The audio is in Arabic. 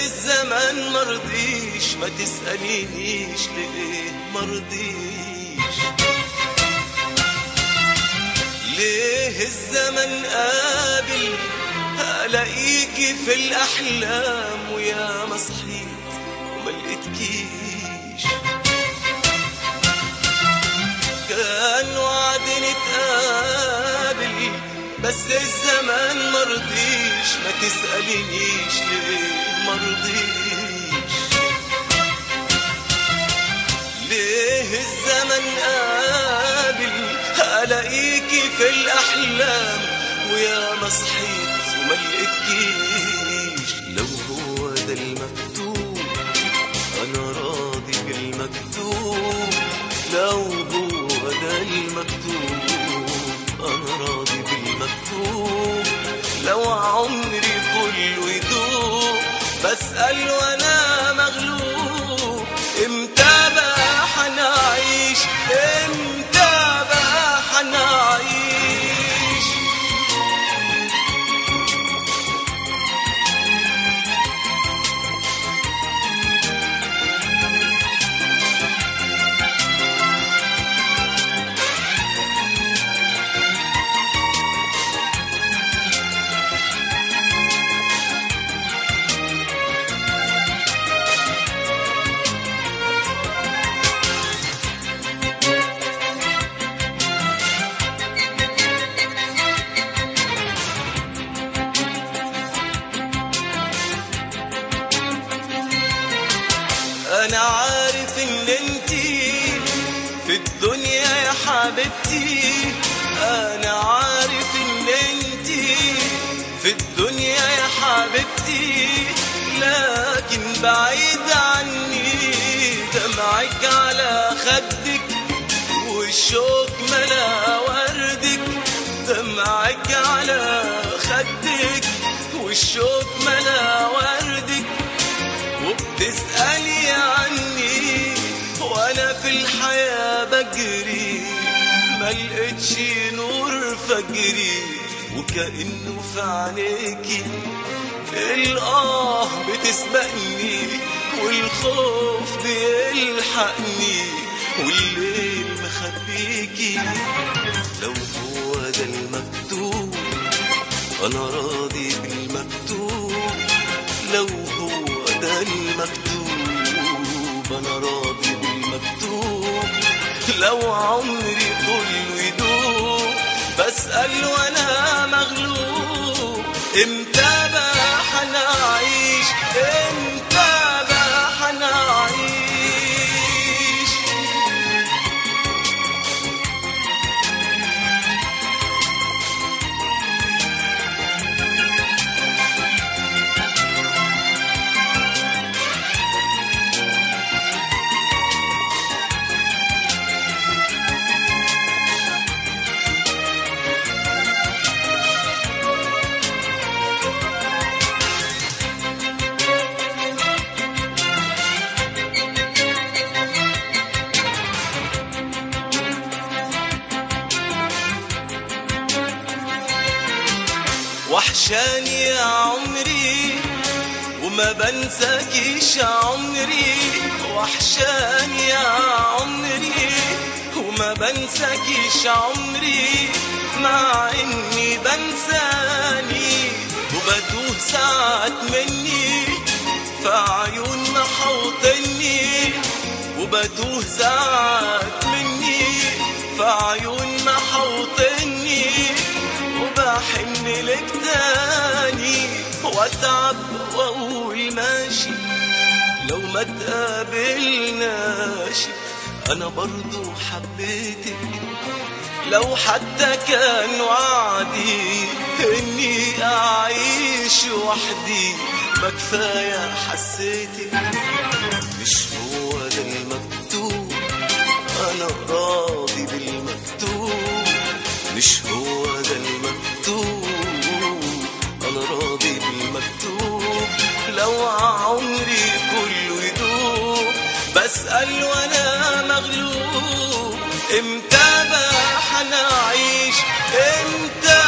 الزمن مرضيش ما تسألينيش ليه مرضيش. ليه الزمن قابل الاقيكي في الأحلام ويا ما صحيت وما لقيتكيش. كان وعد نتقابل بس الزمان مرضيش. ما تسألينيش ليه مرضيش ليه الزمن قابل الاقيكي في الأحلام ويا ما صحيت وما لقيتكيش؟ لو هو ده المكتوب أنا راضي بالمكتوب لو هو ده المكتوب أنا راضي بالمكتوب لو عمري بسأل أنا عارف إن انتي في الدنيا يا حبيبتي. أنا عارف إن انتي في الدنيا يا حبيبتي. لكن بعيد عني دمعك على خدك والشوق ملا وردك. دمعك على خدك والشوق الحياة بجري ما لقيتش نور فجري وكأنه في عينيكي. الآه بتسبقني والخوف بيلحقني والليل مخبيكي. لو هو ده المكتوب أنا راضي بالمكتوب. لو هو ده المكتوب أنا راضي بالمكتوب لو عمري كله يدوب بسأل وأنا مغلوب. إمتى وحشاني يا عمري وما بنساكيش عمري. وحشاني يا عمري وما بنساكيش عمري. مع إني بنساني وبتوه ساعات مني. في عيون محوطني وبتوه ساعات واتعب واقول ماشي لو ما تقابلناش أنا برضو حبيتك. لو حتى كان وعدي إني أعيش وحدي. ما كفاية حسيتك. مش هو ده المكتوب. أنا راضي بالمكتوب. مش هو بسأل وأنا مغلوب. إمتى بقى حنعيش إمتى